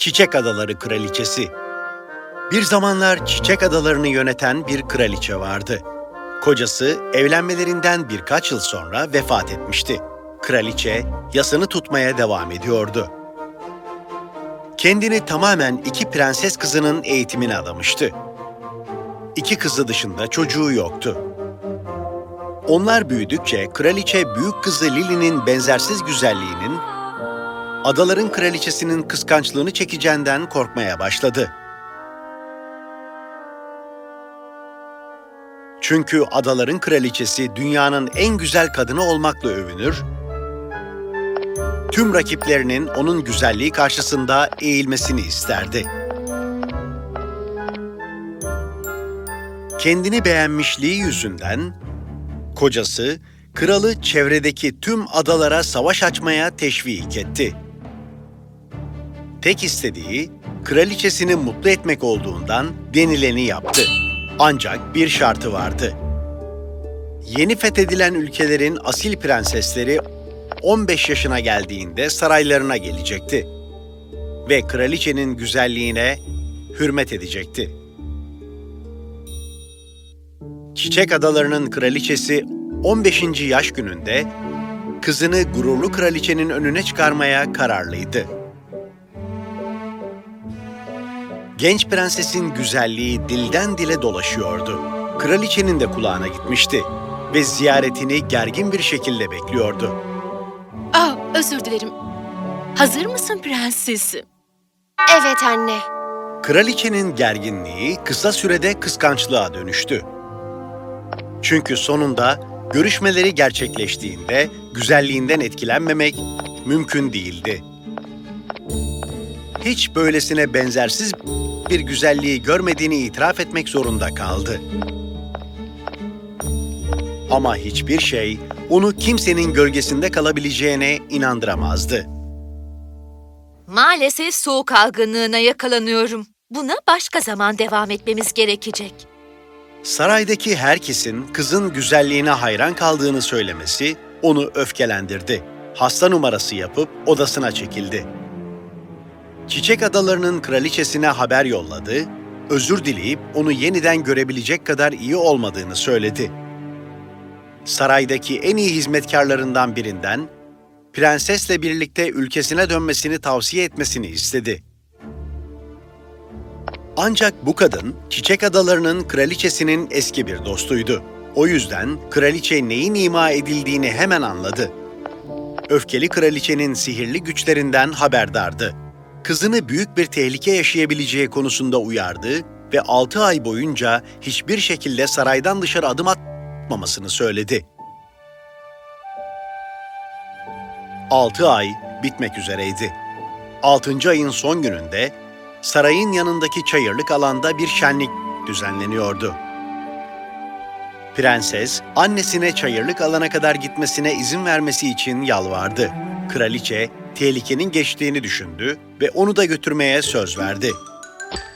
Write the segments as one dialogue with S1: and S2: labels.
S1: Çiçek Adaları Kraliçesi Bir zamanlar Çiçek Adalarını yöneten bir kraliçe vardı. Kocası evlenmelerinden birkaç yıl sonra vefat etmişti. Kraliçe yasını tutmaya devam ediyordu. Kendini tamamen iki prenses kızının eğitimine adamıştı. İki kızı dışında çocuğu yoktu. Onlar büyüdükçe kraliçe büyük kızı Lily'nin benzersiz güzelliğinin adaların kraliçesinin kıskançlığını çekeceğinden korkmaya başladı. Çünkü adaların kraliçesi dünyanın en güzel kadını olmakla övünür, tüm rakiplerinin onun güzelliği karşısında eğilmesini isterdi. Kendini beğenmişliği yüzünden kocası kralı çevredeki tüm adalara savaş açmaya teşvik etti. Tek istediği kraliçesini mutlu etmek olduğundan denileni yaptı. Ancak bir şartı vardı. Yeni fethedilen ülkelerin asil prensesleri 15 yaşına geldiğinde saraylarına gelecekti ve kraliçenin güzelliğine hürmet edecekti. Çiçek Adaları'nın kraliçesi 15. yaş gününde kızını gururlu kraliçenin önüne çıkarmaya kararlıydı. Genç prensesin güzelliği dilden dile dolaşıyordu. Kraliçenin de kulağına gitmişti ve ziyaretini gergin bir şekilde bekliyordu.
S2: Ah, özür dilerim. Hazır mısın prensesim?
S3: Evet anne.
S1: Kraliçenin gerginliği kısa sürede kıskançlığa dönüştü. Çünkü sonunda görüşmeleri gerçekleştiğinde güzelliğinden etkilenmemek mümkün değildi. Hiç böylesine benzersiz bir güzelliği görmediğini itiraf etmek zorunda kaldı. Ama hiçbir şey onu kimsenin gölgesinde kalabileceğine inandıramazdı.
S2: Maalesef soğuk algınlığına yakalanıyorum. Buna başka zaman devam etmemiz gerekecek.
S1: Saraydaki herkesin kızın güzelliğine hayran kaldığını söylemesi onu öfkelendirdi. Hasta numarası yapıp odasına çekildi. Çiçek Adaları'nın kraliçesine haber yolladı, özür dileyip onu yeniden görebilecek kadar iyi olmadığını söyledi. Saraydaki en iyi hizmetkarlarından birinden prensesle birlikte ülkesine dönmesini tavsiye etmesini istedi. Ancak bu kadın Çiçek Adaları'nın kraliçesinin eski bir dostuydu. O yüzden kraliçe neyin ima edildiğini hemen anladı. Öfkeli kraliçenin sihirli güçlerinden haberdardı. Kızını büyük bir tehlike yaşayabileceği konusunda uyardı ve 6 ay boyunca hiçbir şekilde saraydan dışarı adım atmamasını söyledi. 6 ay bitmek üzereydi. 6. ayın son gününde sarayın yanındaki çayırlık alanda bir şenlik düzenleniyordu. Prenses, annesine çayırlık alana kadar gitmesine izin vermesi için yalvardı. Kraliçe, tehlikenin geçtiğini düşündü ve onu da götürmeye söz verdi.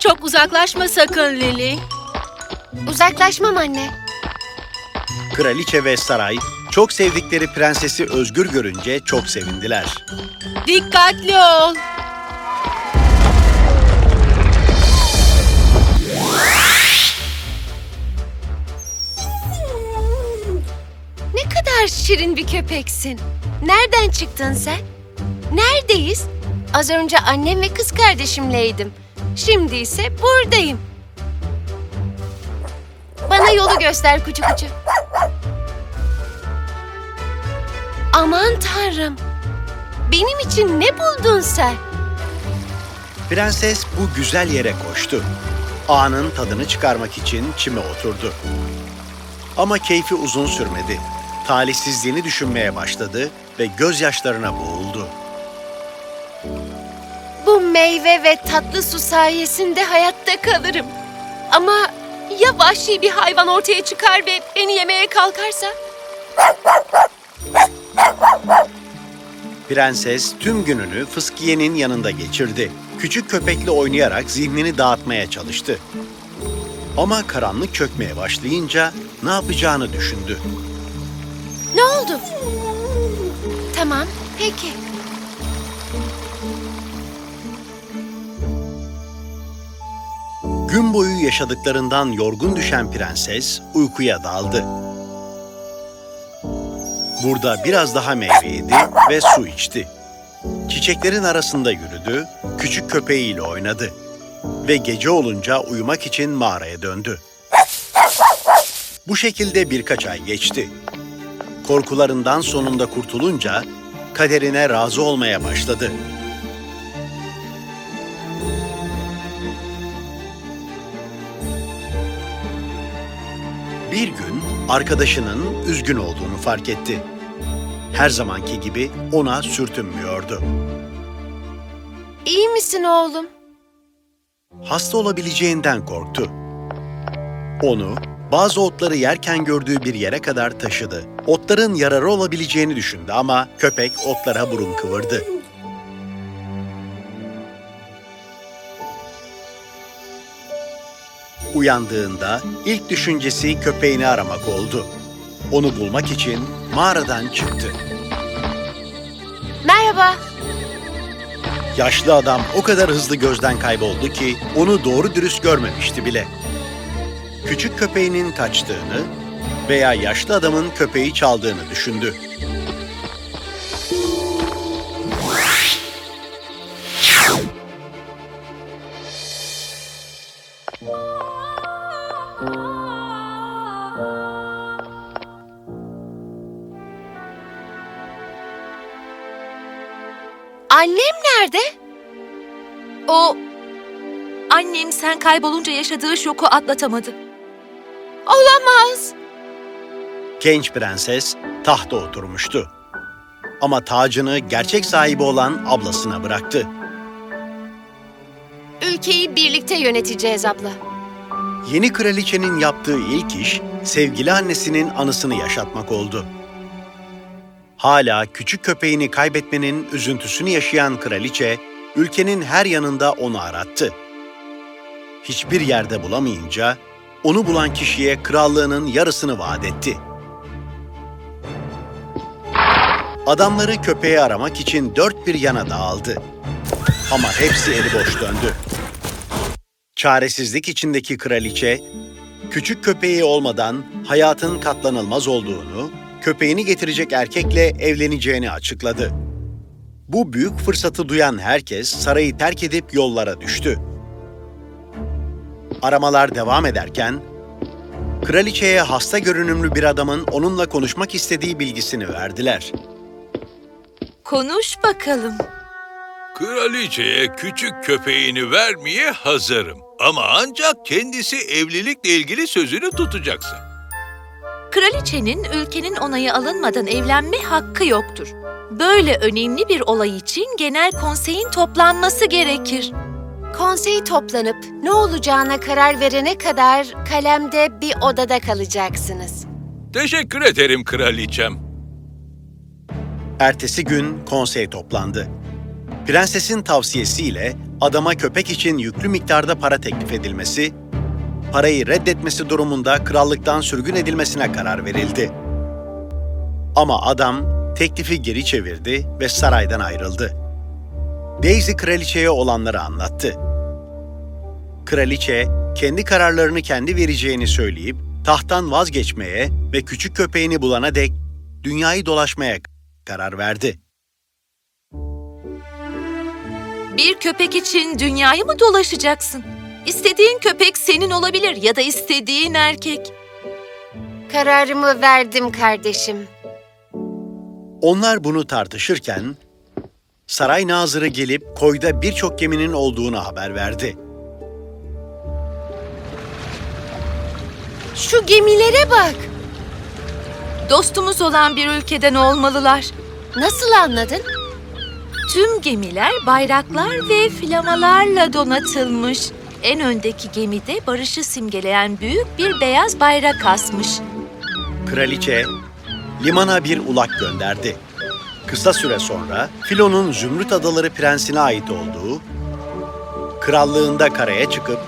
S2: Çok uzaklaşma sakın Lily.
S3: Uzaklaşmam anne.
S1: Kraliçe ve saray, çok sevdikleri prensesi özgür görünce çok sevindiler.
S2: Dikkatli ol.
S3: Kadar şirin bir köpeksin. Nereden çıktın sen? Neredeyiz? Az önce annem ve kız kardeşimleydim. Şimdi ise buradayım. Bana yolu göster kucu kucu. Aman tanrım. Benim için ne buldun sen?
S1: Prenses bu güzel yere koştu. Anın tadını çıkarmak için çime oturdu. Ama keyfi uzun sürmedi. Talihsizliğini düşünmeye başladı ve gözyaşlarına boğuldu.
S3: Bu meyve ve tatlı su sayesinde hayatta kalırım. Ama ya vahşi bir hayvan ortaya çıkar ve beni yemeye kalkarsa?
S1: Prenses tüm gününü Fıskiye'nin yanında geçirdi. Küçük köpekle oynayarak zihnini dağıtmaya çalıştı. Ama karanlık çökmeye başlayınca ne yapacağını düşündü.
S3: Ne oldu? Tamam, peki.
S1: Gün boyu yaşadıklarından yorgun düşen prenses uykuya daldı. Burada biraz daha meyve yedi ve su içti. Çiçeklerin arasında yürüdü, küçük köpeğiyle oynadı ve gece olunca uyumak için mağaraya döndü. Bu şekilde birkaç ay geçti. Korkularından sonunda kurtulunca kaderine razı olmaya başladı. Bir gün arkadaşının üzgün olduğunu fark etti. Her zamanki gibi ona sürtünmüyordu.
S3: İyi misin oğlum?
S1: Hasta olabileceğinden korktu. Onu bazı otları yerken gördüğü bir yere kadar taşıdı. Otların yararı olabileceğini düşündü ama köpek otlara burun kıvırdı. Uyandığında ilk düşüncesi köpeğini aramak oldu. Onu bulmak için mağaradan çıktı.
S3: Merhaba.
S1: Yaşlı adam o kadar hızlı gözden kayboldu ki onu doğru dürüst görmemişti bile. Küçük köpeğinin kaçtığını veya yaşlı adamın köpeği çaldığını düşündü.
S3: Annem nerede?
S2: O... Annem sen kaybolunca yaşadığı şoku atlatamadı.
S3: Olamaz.
S1: Genç prenses tahta oturmuştu. Ama tacını gerçek sahibi olan ablasına bıraktı.
S3: Ülkeyi birlikte yöneteceğiz abla.
S1: Yeni kraliçenin yaptığı ilk iş sevgili annesinin anısını yaşatmak oldu. Hala küçük köpeğini kaybetmenin üzüntüsünü yaşayan kraliçe, ülkenin her yanında onu arattı. Hiçbir yerde bulamayınca, onu bulan kişiye krallığının yarısını vaat etti. Adamları köpeği aramak için dört bir yana dağıldı. Ama hepsi eli boş döndü. Çaresizlik içindeki kraliçe, küçük köpeği olmadan hayatın katlanılmaz olduğunu, köpeğini getirecek erkekle evleneceğini açıkladı. Bu büyük fırsatı duyan herkes sarayı terk edip yollara düştü. Aramalar devam ederken, kraliçeye hasta görünümlü bir adamın onunla konuşmak istediği bilgisini verdiler.
S2: Konuş bakalım.
S4: Kraliçeye küçük köpeğini vermeye hazırım. Ama ancak kendisi evlilikle ilgili sözünü tutacaksa.
S2: Kraliçenin ülkenin onayı alınmadan evlenme hakkı yoktur. Böyle önemli bir olay için genel konseyin toplanması gerekir.
S3: Konsey toplanıp ne olacağına karar verene kadar kalemde bir odada kalacaksınız.
S4: Teşekkür ederim kraliçem.
S1: Ertesi gün konsey toplandı. Prensesin tavsiyesiyle adama köpek için yüklü miktarda para teklif edilmesi, parayı reddetmesi durumunda krallıktan sürgün edilmesine karar verildi. Ama adam teklifi geri çevirdi ve saraydan ayrıldı. Daisy kraliçeye olanları anlattı. Kraliçe kendi kararlarını kendi vereceğini söyleyip tahttan vazgeçmeye ve küçük köpeğini bulana dek dünyayı dolaşmaya karar verdi.
S2: Bir köpek için dünyayı mı dolaşacaksın? İstediğin köpek senin olabilir ya da istediğin erkek.
S3: Kararımı verdim kardeşim.
S1: Onlar bunu tartışırken saray nazırı gelip koyda birçok geminin olduğunu haber verdi.
S3: Şu gemilere bak.
S2: Dostumuz olan bir ülkeden olmalılar.
S3: Nasıl anladın?
S2: Tüm gemiler bayraklar ve flamalarla donatılmış. En öndeki gemide barışı simgeleyen büyük bir beyaz bayrak asmış.
S1: Kraliçe limana bir ulak gönderdi. Kısa süre sonra Filo'nun Zümrüt Adaları prensine ait olduğu, krallığında karaya çıkıp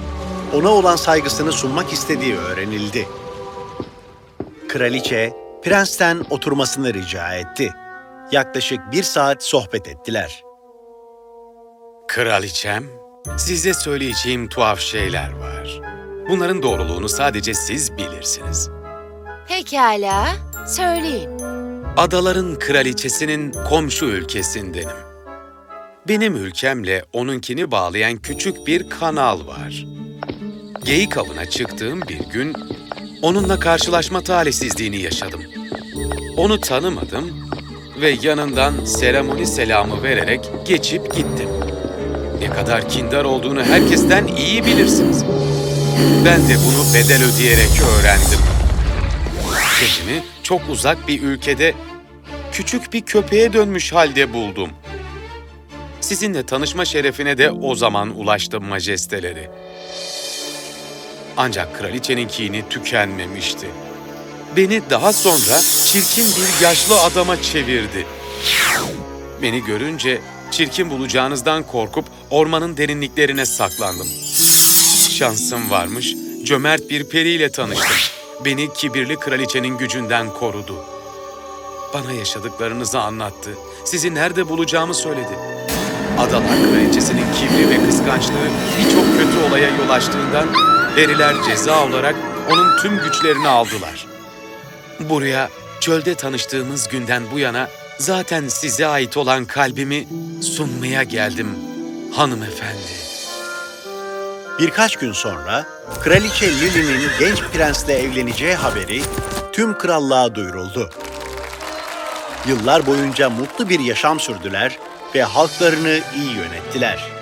S1: ona olan saygısını sunmak istediği öğrenildi. Kraliçe prensten oturmasını rica etti. Yaklaşık bir saat sohbet ettiler.
S5: Kraliçem, Size söyleyeceğim tuhaf şeyler var. Bunların doğruluğunu sadece siz bilirsiniz.
S3: Pekala, söyleyin.
S5: Adaların kraliçesinin komşu ülkesindenim. Benim ülkemle onunkini bağlayan küçük bir kanal var. Geyik avına çıktığım bir gün onunla karşılaşma talihsizliğini yaşadım. Onu tanımadım ve yanından seremoni selamı vererek geçip gittim. Ne kadar kindar olduğunu herkesten iyi bilirsiniz. Ben de bunu bedel ödeyerek öğrendim. Kendimi çok uzak bir ülkede küçük bir köpeğe dönmüş halde buldum. Sizinle tanışma şerefine de o zaman ulaştım majesteleri. Ancak kraliçenin kini tükenmemişti. Beni daha sonra çirkin bir yaşlı adama çevirdi. Beni görünce çirkin bulacağınızdan korkup ormanın derinliklerine saklandım. Şansım varmış, cömert bir periyle tanıştım. Beni kibirli kraliçenin gücünden korudu. Bana yaşadıklarınızı anlattı. Sizi nerede bulacağımı söyledi. Adalar kraliçesinin kibri ve kıskançlığı birçok kötü olaya yol açtığından periler ceza olarak onun tüm güçlerini aldılar. Buraya çölde tanıştığımız günden bu yana zaten size ait olan kalbimi sunmaya geldim hanımefendi.
S1: Birkaç gün sonra Kraliçe Lili'nin genç prensle evleneceği haberi tüm krallığa duyuruldu. Yıllar boyunca mutlu bir yaşam sürdüler ve halklarını iyi yönettiler.